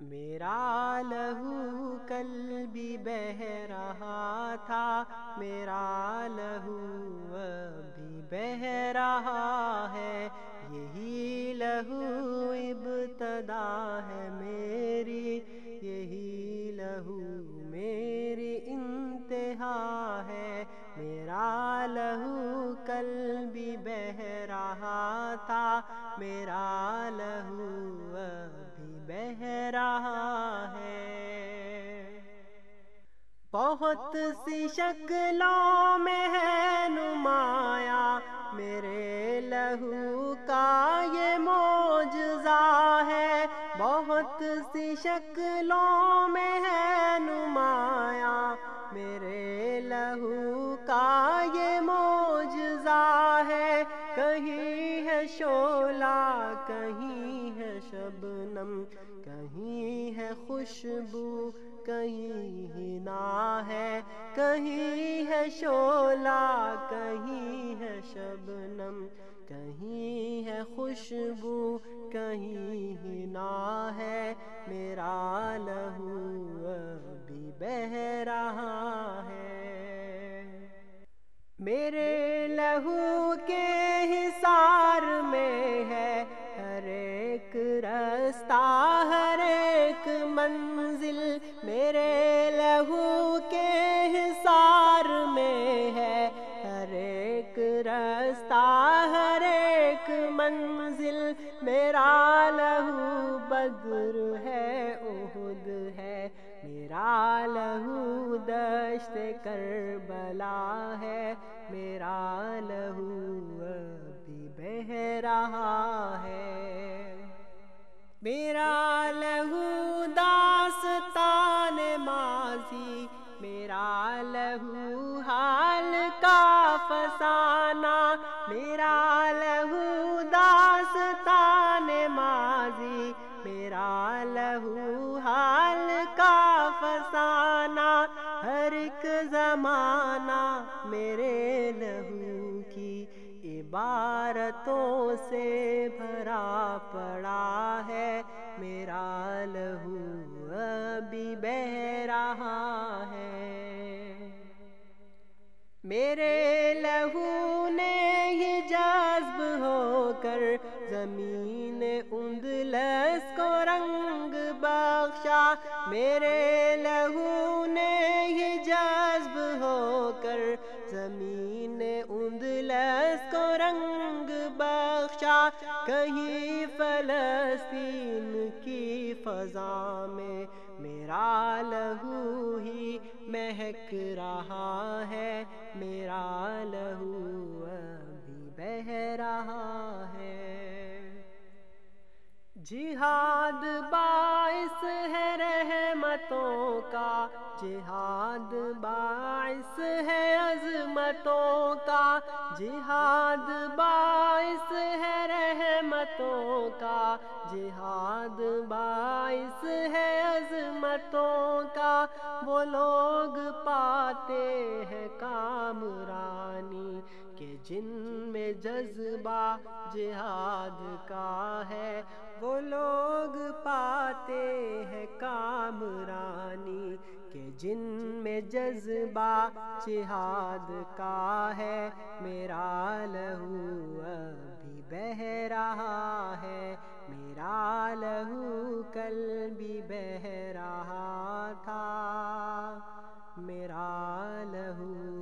میرا لہو کل بھی بہ رہا تھا، میرا لہو ابھی بہ رہا ہے، یہی لہو ابتدا ہے میری، یہی لہو میری انتہا ہے، میرا لہو کل بھی بہ رہا تھا، میرا لہو رہا ہے۔ بہت سی شکلوں میں ہے نمایا میرے لہو کا یہ موجزہ ہے۔ بہت سی شکلوں میں ہے نمایا میرے لہو کا یہ موجزہ ہے۔ کہیں ہے شولا، کہیں ہے شبنم، کہیں ہے خوشبو، کہیں ہنا ہے، کہیں ہے شولا، کہیں ہے شبنم، کہیں ہے خوشبو، کہیں ہنا ہے، میرا لہو ابھی بہ رہا ہے۔ میرے رستہ ہر ایک منزل میرے لہو کے حصار میں ہے۔ ہر ایک رستہ ہر ایک منزل میرا لہو بدر ہے، عہد ہے۔ میرا لہو دشت کربلا ہے۔ میرا لہو ابھی بہ رہا ہے۔ میرا لہو داستان ماضی، میرا لہو حال کا فسانہ، میرا لہو داستان ماضی، میرا لہو حال کا فسانہ، ہر ایک زمانہ میرے لہو کی عبارتوں سے بھرا پڑا ہے۔ میرا لہو ابھی بہ رہا ہے۔ میرے لہو نے ہی جذب ہو کر زمین اندلس کو رنگ بخشا۔ میرے لہو اندلس کو رنگ بخشا کہیں فلسطین کی فضا میں میرا لہو ہی مہک رہا ہے، میرا لہو ابھی بہ رہا ہے۔ جہاد باعث ہے رحمتوں کا جہاد باعث ہے، عظمتوں کا جہاد باعث ہے، رحمتوں کا جہاد باعث ہے، عظمتوں کا وہ لوگ پاتے ہیں کامرانی کہ جن میں جذبہ جہاد کا ہے۔ وہ لوگ پاتے ہیں کامرانی کہ جن میں جذبہ جہاد کا ہے، میرا لہو ابھی بہ رہا ہے، میرا لہو کل بھی بہ رہا تھا، میرا لہو